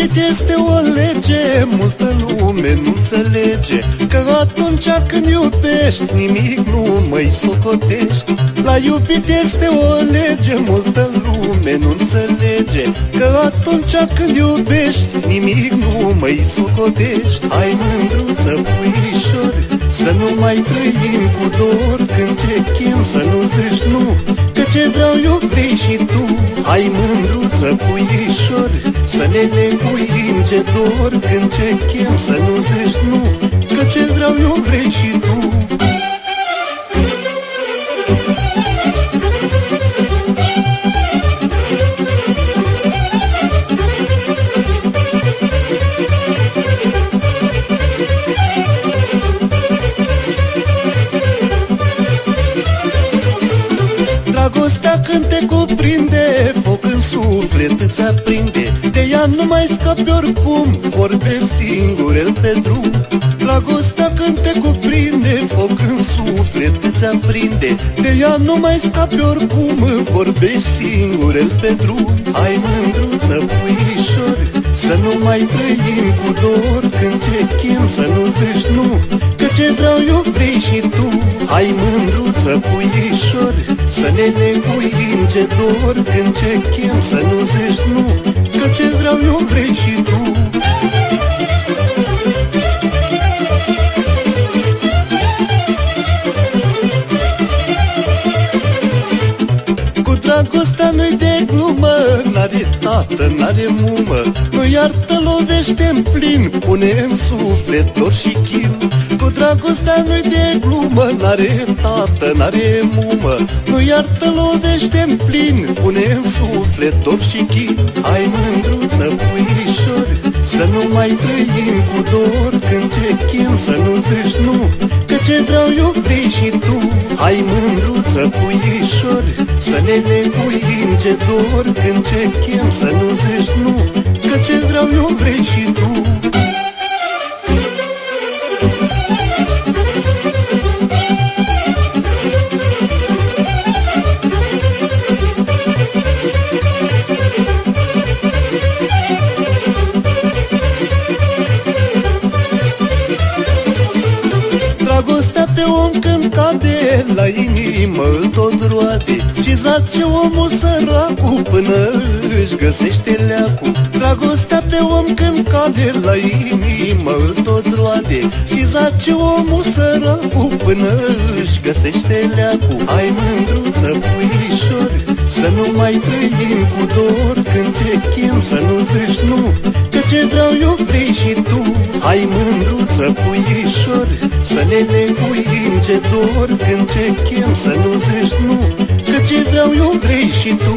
iubit este o lege Multă lume nu înțelege Că atunci când iubești Nimic nu mai socotești. La iubit este o lege Multă lume nu înțelege Că atunci când iubești Nimic nu mai socotești. Hai mândruță, puișor Să nu mai trăim cu dor Când ce chem să nu zici nu Că ce vreau eu vrei și tu. Hai mândruță, puișor Să ne leguim ce dor. Când ce chem să nu zici nu Că ce vreau eu vrei și tu când te cuprinde Foc în suflet îți aprinde. De ea nu mai scapi oricum Vorbe singur el pe drum. Dragostea când te cuprinde Foc în suflet îți aprinde. De ea nu mai scapi oricum Vorbe singur el pe drum. Hai mândruță, puișor Să nu mai trăim cu dor. Când ce chem să nu zici nu Că ce vreau eu vrei și tu. Hai mândruță, puișor Să ne neguim ce dor Când ce chem să nu zici nu Că ce vreau eu vrei și tu N-are tată, n-are mumă Nu iartă, lovește în plin Pune în suflet dor și chin. Cu dragostea nu-i de glumă N-are tată, n-are mumă Nu iartă, lovește în plin Pune în suflet dor și chin. Hai mândruță, puișor Să nu mai trăim cu dor Când ce chem să nu zici nu Că ce vreau eu vrei și tu Hai mândruță, puișor Să ne neguim ce dor Când ce chem să nu zici nu Că ce vreau eu vrei și tu Dragostea pe om când cade La inimă îl tot roade. Și zace omul săracul Până își găsește leacul. Dragostea pe om când cade La inimă îl tot roade. Și zace omul săracul Până își găsește leacul. Hai mândruță, puișor Să nu mai trăim cu dor Când ce chem să nu zici nu Că ce vreau eu vrei și tu. Hai mândruță, puișor Să ne leguim ce dor Când ce chem să nu zici nu Că ce vreau eu vrei și tu